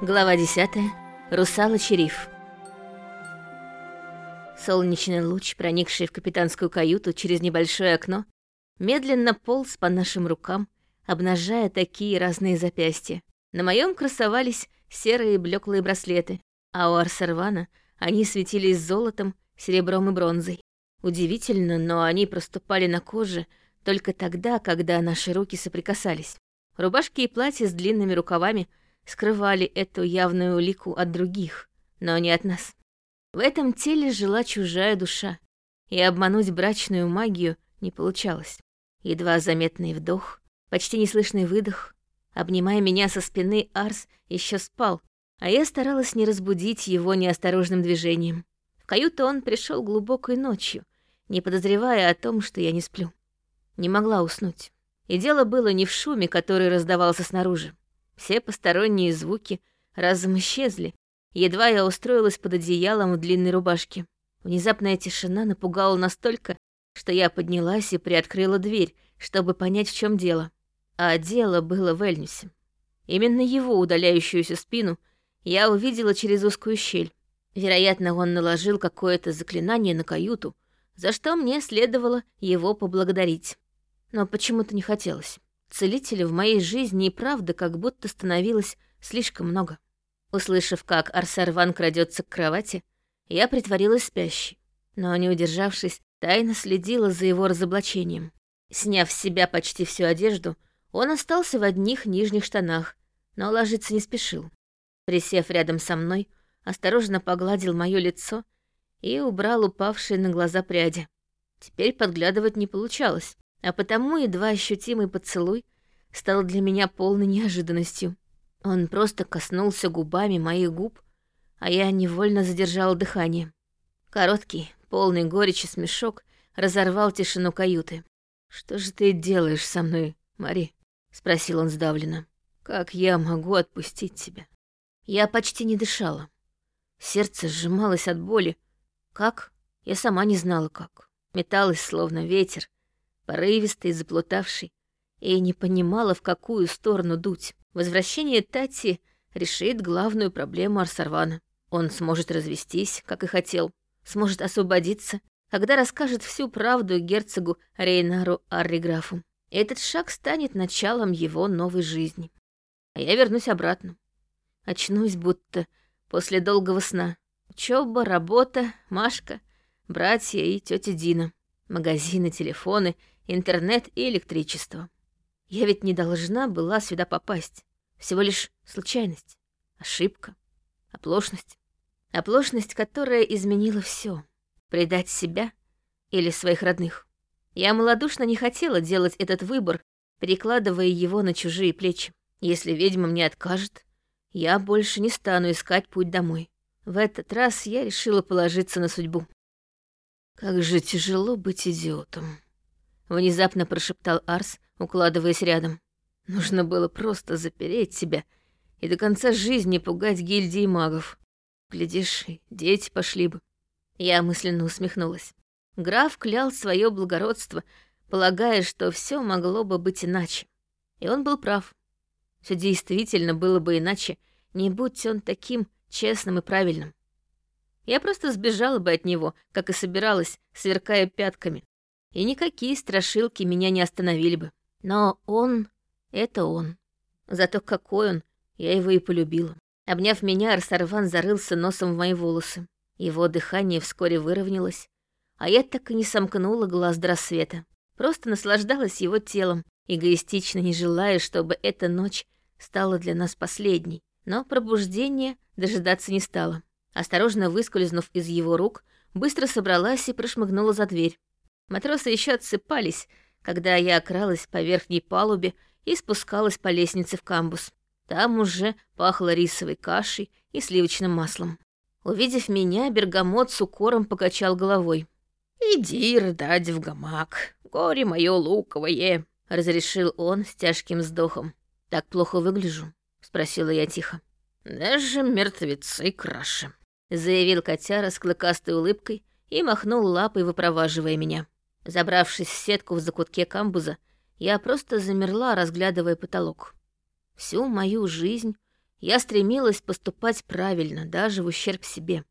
Глава 10. Русалочий риф. Солнечный луч, проникший в капитанскую каюту через небольшое окно, медленно полз по нашим рукам, обнажая такие разные запястья. На моем красовались серые блеклые браслеты, а у Арсервана они светились золотом, серебром и бронзой. Удивительно, но они проступали на коже только тогда, когда наши руки соприкасались. Рубашки и платья с длинными рукавами — скрывали эту явную улику от других, но не от нас. В этом теле жила чужая душа, и обмануть брачную магию не получалось. Едва заметный вдох, почти неслышный выдох. Обнимая меня со спины, Арс еще спал, а я старалась не разбудить его неосторожным движением. В каюту он пришел глубокой ночью, не подозревая о том, что я не сплю. Не могла уснуть. И дело было не в шуме, который раздавался снаружи. Все посторонние звуки разом исчезли. Едва я устроилась под одеялом в длинной рубашке. Внезапная тишина напугала настолько, что я поднялась и приоткрыла дверь, чтобы понять, в чем дело. А дело было в Эльнюсе. Именно его удаляющуюся спину я увидела через узкую щель. Вероятно, он наложил какое-то заклинание на каюту, за что мне следовало его поблагодарить. Но почему-то не хотелось. Целителя в моей жизни и правда как будто становилось слишком много. Услышав, как Арсарван крадется к кровати, я притворилась спящей, но, не удержавшись, тайно следила за его разоблачением. Сняв с себя почти всю одежду, он остался в одних нижних штанах, но ложиться не спешил. Присев рядом со мной, осторожно погладил моё лицо и убрал упавшие на глаза пряди. Теперь подглядывать не получалось а потому едва ощутимый поцелуй стал для меня полной неожиданностью. Он просто коснулся губами моих губ, а я невольно задержала дыхание. Короткий, полный горечи смешок разорвал тишину каюты. «Что же ты делаешь со мной, Мари?» — спросил он сдавленно. «Как я могу отпустить тебя?» Я почти не дышала. Сердце сжималось от боли. Как? Я сама не знала, как. Металась, словно ветер, порывистый, заплутавший, и не понимала, в какую сторону дуть. Возвращение Тати решит главную проблему Арсарвана. Он сможет развестись, как и хотел, сможет освободиться, когда расскажет всю правду герцогу Рейнару Арриграфу. Этот шаг станет началом его новой жизни. А я вернусь обратно. Очнусь будто после долгого сна. Учеба, работа, Машка, братья и тетя Дина. Магазины, телефоны интернет и электричество. Я ведь не должна была сюда попасть. Всего лишь случайность, ошибка, оплошность. Оплошность, которая изменила все. Предать себя или своих родных. Я малодушно не хотела делать этот выбор, перекладывая его на чужие плечи. Если ведьма мне откажет, я больше не стану искать путь домой. В этот раз я решила положиться на судьбу. Как же тяжело быть идиотом. Внезапно прошептал Арс, укладываясь рядом. Нужно было просто запереть себя и до конца жизни пугать гильдии магов. Глядишь, дети пошли бы. Я мысленно усмехнулась. Граф клял свое благородство, полагая, что все могло бы быть иначе. И он был прав. Все действительно было бы иначе, не будь он таким честным и правильным. Я просто сбежала бы от него, как и собиралась, сверкая пятками и никакие страшилки меня не остановили бы. Но он — это он. Зато какой он, я его и полюбила. Обняв меня, Арсарван зарылся носом в мои волосы. Его дыхание вскоре выровнялось, а я так и не сомкнула глаз до рассвета. Просто наслаждалась его телом, эгоистично не желая, чтобы эта ночь стала для нас последней. Но пробуждение дожидаться не стало. Осторожно выскользнув из его рук, быстро собралась и прошмыгнула за дверь. Матросы еще отсыпались, когда я окралась по верхней палубе и спускалась по лестнице в камбус. Там уже пахло рисовой кашей и сливочным маслом. Увидев меня, Бергамот с укором покачал головой. «Иди рыдать в гамак, горе мое луковое», — разрешил он с тяжким вздохом. «Так плохо выгляжу?» — спросила я тихо. «Даже мертвецы краше», — заявил котяра с клыкастой улыбкой и махнул лапой, выпроваживая меня. Забравшись в сетку в закутке камбуза, я просто замерла, разглядывая потолок. Всю мою жизнь Я стремилась поступать правильно, даже в ущерб себе.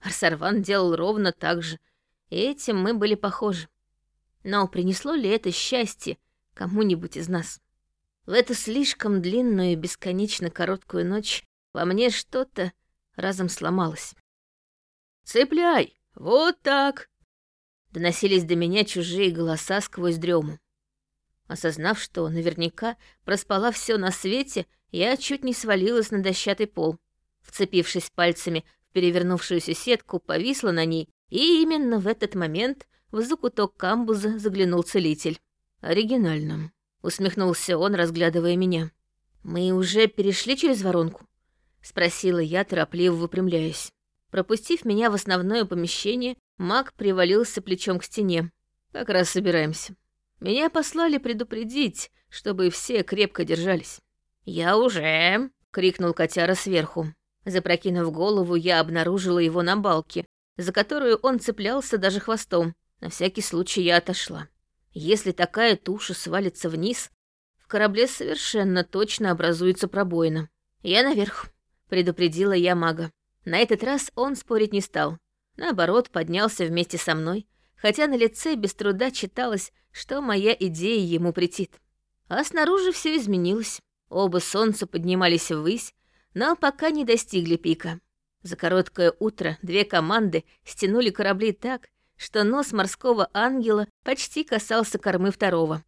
Арсарван делал ровно так же, и этим мы были похожи. Но принесло ли это счастье кому-нибудь из нас? В эту слишком длинную и бесконечно короткую ночь во мне что-то разом сломалось. «Цепляй! Вот так!» Доносились до меня чужие голоса сквозь дрему. Осознав, что наверняка проспала все на свете, я чуть не свалилась на дощатый пол. Вцепившись пальцами в перевернувшуюся сетку, повисла на ней, и именно в этот момент в закуток камбуза заглянул целитель. «Оригинально», — усмехнулся он, разглядывая меня. «Мы уже перешли через воронку?» — спросила я, торопливо выпрямляясь. Пропустив меня в основное помещение, маг привалился плечом к стене. «Как раз собираемся». Меня послали предупредить, чтобы все крепко держались. «Я уже!» — крикнул котяра сверху. Запрокинув голову, я обнаружила его на балке, за которую он цеплялся даже хвостом. На всякий случай я отошла. Если такая туша свалится вниз, в корабле совершенно точно образуется пробоина. «Я наверх», — предупредила я мага. На этот раз он спорить не стал. Наоборот, поднялся вместе со мной, хотя на лице без труда читалось, что моя идея ему претит. А снаружи все изменилось. Оба солнца поднимались ввысь, но пока не достигли пика. За короткое утро две команды стянули корабли так, что нос морского ангела почти касался кормы второго.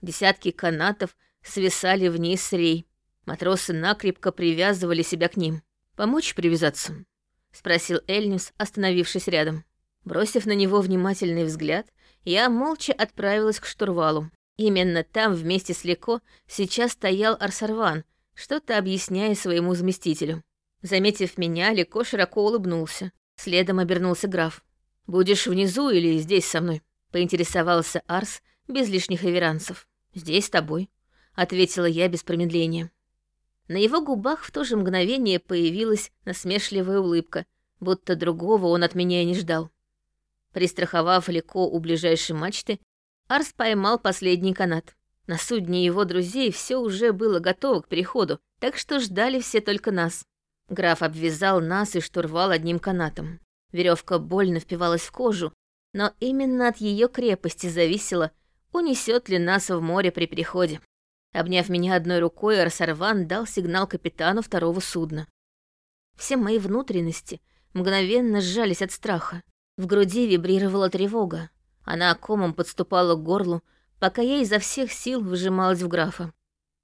Десятки канатов свисали вниз с рей. Матросы накрепко привязывали себя к ним. «Помочь привязаться?» — спросил Эльнюс, остановившись рядом. Бросив на него внимательный взгляд, я молча отправилась к штурвалу. Именно там вместе с Леко сейчас стоял Арсарван, что-то объясняя своему заместителю. Заметив меня, Леко широко улыбнулся. Следом обернулся граф. «Будешь внизу или здесь со мной?» — поинтересовался Арс без лишних реверансов. «Здесь с тобой», — ответила я без промедления. На его губах в то же мгновение появилась насмешливая улыбка, будто другого он от меня и не ждал. Пристраховав Леко у ближайшей мачты, Арс поймал последний канат. На судне его друзей все уже было готово к переходу, так что ждали все только нас. Граф обвязал нас и штурвал одним канатом. Веревка больно впивалась в кожу, но именно от ее крепости зависело, унесет ли нас в море при переходе. Обняв меня одной рукой, Арсарван дал сигнал капитану второго судна. Все мои внутренности мгновенно сжались от страха. В груди вибрировала тревога. Она комом подступала к горлу, пока я изо всех сил выжималась в графа.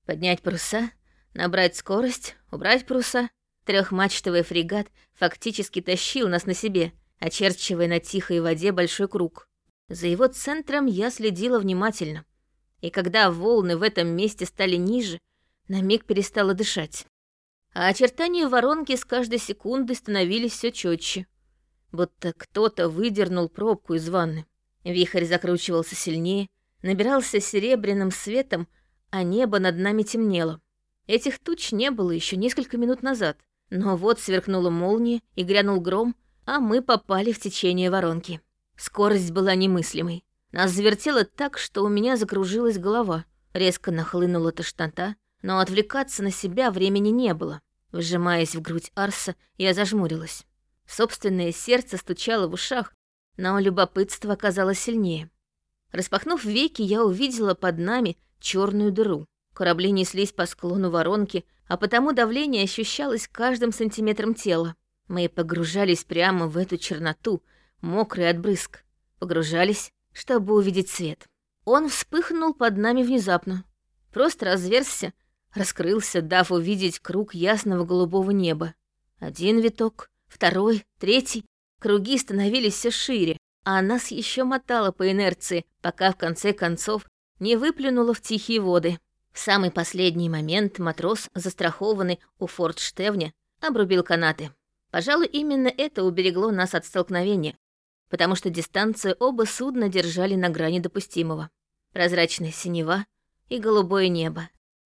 Поднять паруса, набрать скорость, убрать паруса. Трехмачтовый фрегат фактически тащил нас на себе, очерчивая на тихой воде большой круг. За его центром я следила внимательно. И когда волны в этом месте стали ниже, на миг перестала дышать. А очертания воронки с каждой секундой становились все четче будто кто-то выдернул пробку из ванны. Вихрь закручивался сильнее, набирался серебряным светом, а небо над нами темнело. Этих туч не было еще несколько минут назад, но вот сверкнула молния и грянул гром, а мы попали в течение воронки. Скорость была немыслимой. Нас завертело так, что у меня закружилась голова. Резко нахлынула тошнота, но отвлекаться на себя времени не было. Вжимаясь в грудь Арса, я зажмурилась. Собственное сердце стучало в ушах, но любопытство оказалось сильнее. Распахнув веки, я увидела под нами черную дыру. Корабли неслись по склону воронки, а потому давление ощущалось каждым сантиметром тела. Мы погружались прямо в эту черноту, мокрый от брызг. Погружались, чтобы увидеть свет. Он вспыхнул под нами внезапно. Просто разверзся, раскрылся, дав увидеть круг ясного голубого неба. Один виток, второй, третий. Круги становились все шире, а нас еще мотало по инерции, пока в конце концов не выплюнуло в тихие воды. В самый последний момент матрос, застрахованный у фортштевня, обрубил канаты. Пожалуй, именно это уберегло нас от столкновения, потому что дистанцию оба судна держали на грани допустимого. Прозрачная синева и голубое небо.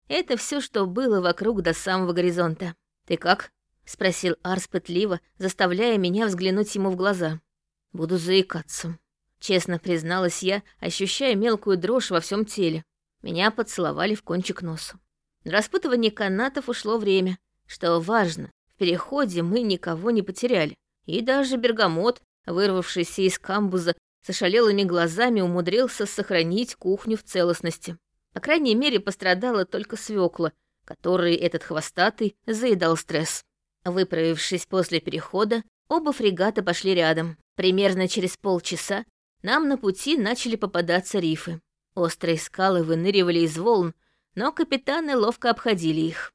Это все, что было вокруг до самого горизонта. «Ты как?» — спросил Арс пытливо, заставляя меня взглянуть ему в глаза. «Буду заикаться», — честно призналась я, ощущая мелкую дрожь во всем теле. Меня поцеловали в кончик носа. На распутывание канатов ушло время. Что важно, в переходе мы никого не потеряли. И даже бергамот, вырвавшийся из камбуза с ошалелыми глазами, умудрился сохранить кухню в целостности. По крайней мере, пострадала только свекла, которой этот хвостатый заедал стресс. Выправившись после перехода, оба фрегата пошли рядом. Примерно через полчаса нам на пути начали попадаться рифы. Острые скалы выныривали из волн, но капитаны ловко обходили их.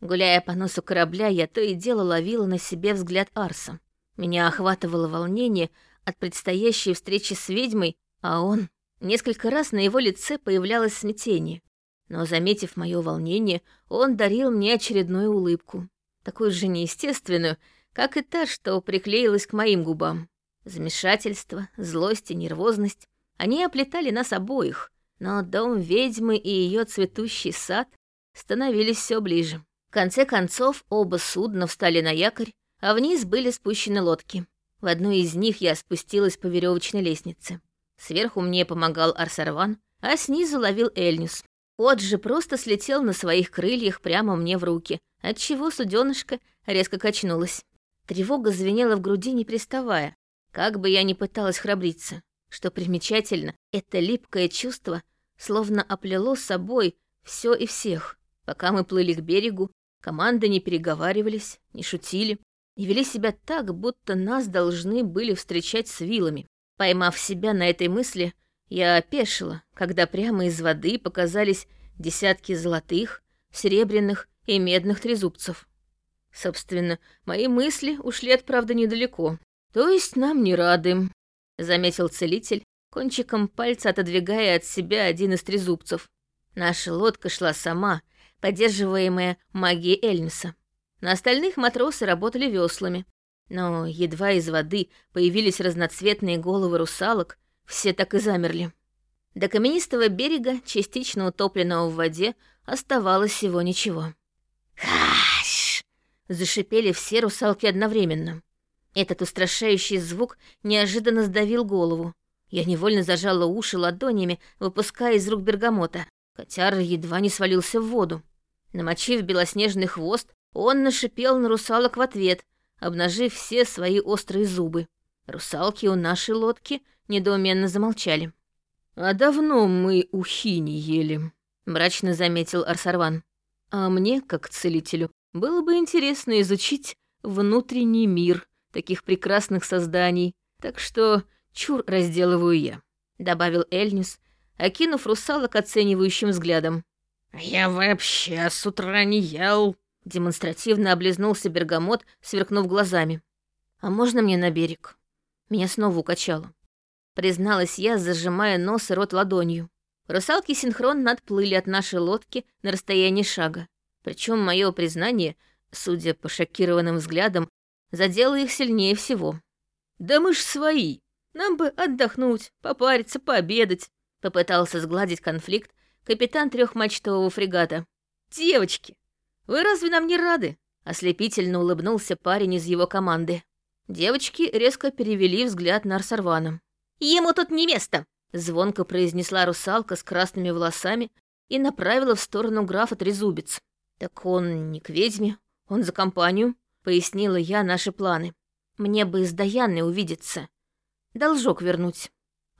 Гуляя по носу корабля, я то и дело ловила на себе взгляд Арса. Меня охватывало волнение от предстоящей встречи с ведьмой, а он... Несколько раз на его лице появлялось смятение, но, заметив мое волнение, он дарил мне очередную улыбку, такую же неестественную, как и та, что приклеилась к моим губам. Замешательство, злость и нервозность, они оплетали нас обоих, но дом ведьмы и ее цветущий сад становились все ближе. В конце концов, оба судна встали на якорь, а вниз были спущены лодки. В одну из них я спустилась по веревочной лестнице. Сверху мне помогал Арсарван, а снизу ловил Эльнюс. Кот же просто слетел на своих крыльях прямо мне в руки, отчего суденышко резко качнулось. Тревога звенела в груди, не приставая, как бы я ни пыталась храбриться. Что примечательно, это липкое чувство словно оплело собой все и всех. Пока мы плыли к берегу, команды не переговаривались, не шутили и вели себя так, будто нас должны были встречать с вилами. Поймав себя на этой мысли, я опешила, когда прямо из воды показались десятки золотых, серебряных и медных трезубцев. Собственно, мои мысли ушли от правды недалеко. То есть нам не рады, заметил целитель, кончиком пальца отодвигая от себя один из трезубцев. Наша лодка шла сама, поддерживаемая магией Эльмса. На остальных матросы работали веслами. Но едва из воды появились разноцветные головы русалок, все так и замерли. До каменистого берега, частично утопленного в воде, оставалось всего ничего. «Хаш!» — зашипели все русалки одновременно. Этот устрашающий звук неожиданно сдавил голову. Я невольно зажала уши ладонями, выпуская из рук бергамота. Котяр едва не свалился в воду. Намочив белоснежный хвост, он нашипел на русалок в ответ, обнажив все свои острые зубы. Русалки у нашей лодки недоуменно замолчали. «А давно мы ухи не ели», — мрачно заметил Арсарван. «А мне, как целителю, было бы интересно изучить внутренний мир таких прекрасных созданий, так что чур разделываю я», — добавил Эльнис, окинув русалок оценивающим взглядом. «Я вообще с утра не ел», — демонстративно облизнулся бергамот, сверкнув глазами. «А можно мне на берег?» Меня снова укачало. Призналась я, зажимая нос и рот ладонью. Русалки синхронно отплыли от нашей лодки на расстоянии шага. Причем мое признание, судя по шокированным взглядам, задело их сильнее всего. «Да мы ж свои. Нам бы отдохнуть, попариться, пообедать», — попытался сгладить конфликт капитан трехмачтового фрегата. «Девочки, вы разве нам не рады?» Ослепительно улыбнулся парень из его команды. Девочки резко перевели взгляд на Арсарвана. «Ему тут не место!» Звонко произнесла русалка с красными волосами и направила в сторону графа Трезубец. «Так он не к ведьме, он за компанию», — пояснила я наши планы. «Мне бы с Даяной увидеться. Должок вернуть».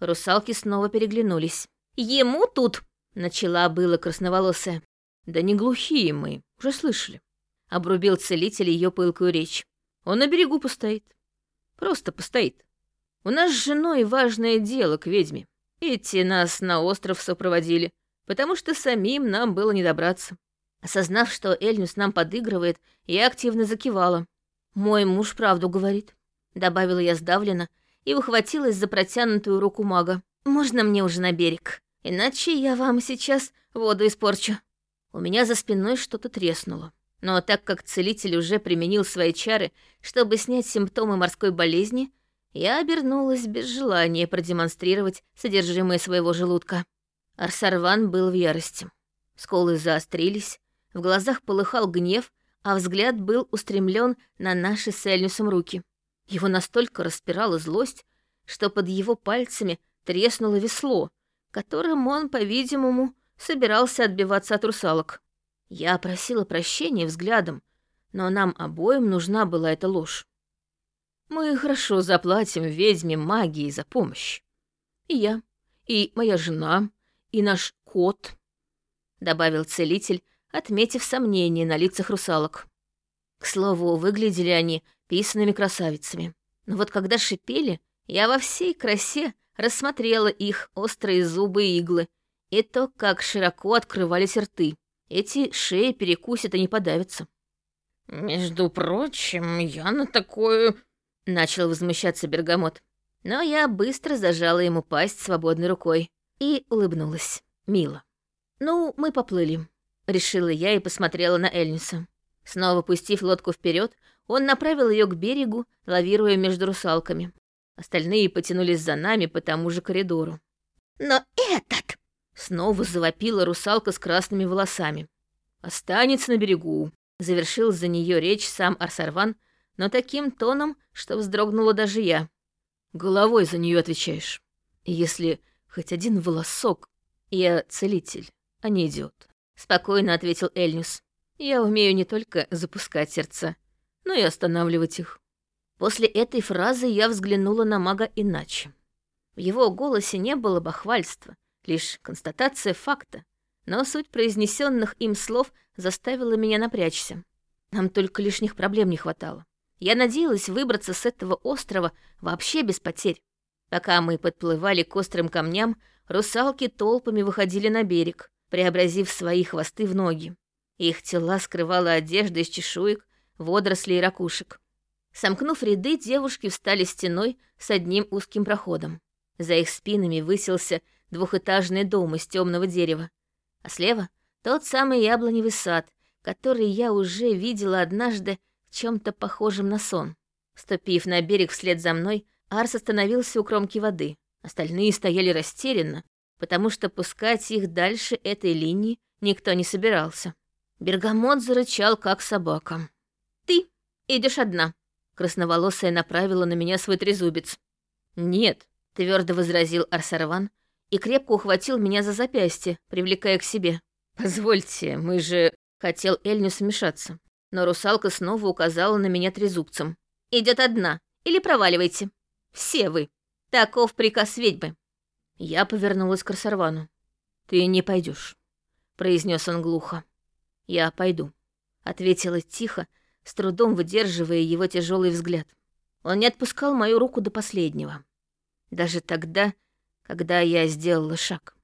Русалки снова переглянулись. «Ему тут!» Начала было красноволосая. Да не глухие мы, уже слышали. Обрубил целитель ее пылкую речь. Он на берегу постоит. Просто постоит. У нас с женой важное дело к ведьме. Эти нас на остров сопроводили, потому что самим нам было не добраться. Осознав, что Эльнюс нам подыгрывает, я активно закивала. «Мой муж правду говорит», — добавила я сдавленно и ухватилась за протянутую руку мага. «Можно мне уже на берег?» Иначе я вам сейчас воду испорчу». У меня за спиной что-то треснуло. Но так как целитель уже применил свои чары, чтобы снять симптомы морской болезни, я обернулась без желания продемонстрировать содержимое своего желудка. Арсарван был в ярости. Сколы заострились, в глазах полыхал гнев, а взгляд был устремлен на наши с Эльнюсом руки. Его настолько распирала злость, что под его пальцами треснуло весло, которым он, по-видимому, собирался отбиваться от русалок. Я просила прощения взглядом, но нам обоим нужна была эта ложь. Мы хорошо заплатим ведьме магии за помощь. И я, и моя жена, и наш кот, — добавил целитель, отметив сомнение на лицах русалок. К слову, выглядели они писанными красавицами. Но вот когда шипели, я во всей красе рассмотрела их острые зубы и иглы, и то, как широко открывались рты. Эти шеи перекусят и не подавятся. «Между прочим, я на такое...» — начал возмущаться Бергамот. Но я быстро зажала ему пасть свободной рукой и улыбнулась. Мило. «Ну, мы поплыли», — решила я и посмотрела на Эльниса. Снова пустив лодку вперед, он направил ее к берегу, лавируя между русалками. Остальные потянулись за нами по тому же коридору. «Но этот!» — снова завопила русалка с красными волосами. «Останется на берегу», — завершил за нее речь сам Арсарван, но таким тоном, что вздрогнула даже я. «Головой за нее отвечаешь. Если хоть один волосок, я целитель, а не идиот», — спокойно ответил Эльнюс. Я умею не только запускать сердца, но и останавливать их. После этой фразы я взглянула на мага иначе. В его голосе не было бахвальства, лишь констатация факта, но суть произнесенных им слов заставила меня напрячься. Нам только лишних проблем не хватало. Я надеялась выбраться с этого острова вообще без потерь. Пока мы подплывали к острым камням, русалки толпами выходили на берег, преобразив свои хвосты в ноги. Их тела скрывала одежда из чешуек, водорослей и ракушек. Сомкнув ряды, девушки встали стеной с одним узким проходом. За их спинами высился двухэтажный дом из темного дерева, а слева — тот самый яблоневый сад, который я уже видела однажды в чем то похожем на сон. Ступив на берег вслед за мной, Арс остановился у кромки воды. Остальные стояли растерянно, потому что пускать их дальше этой линии никто не собирался. Бергамот зарычал, как собака. «Ты идешь одна», — красноволосая направила на меня свой трезубец. «Нет», — твердо возразил Арсарван и крепко ухватил меня за запястье, привлекая к себе. «Позвольте, мы же...» — хотел Эльню смешаться. Но русалка снова указала на меня трезубцем. Идет одна, или проваливайте. Все вы. Таков приказ ведьмы». Я повернулась к Арсарвану. «Ты не пойдешь, произнес он глухо. «Я пойду», — ответила тихо, с трудом выдерживая его тяжелый взгляд. Он не отпускал мою руку до последнего. Даже тогда, когда я сделала шаг.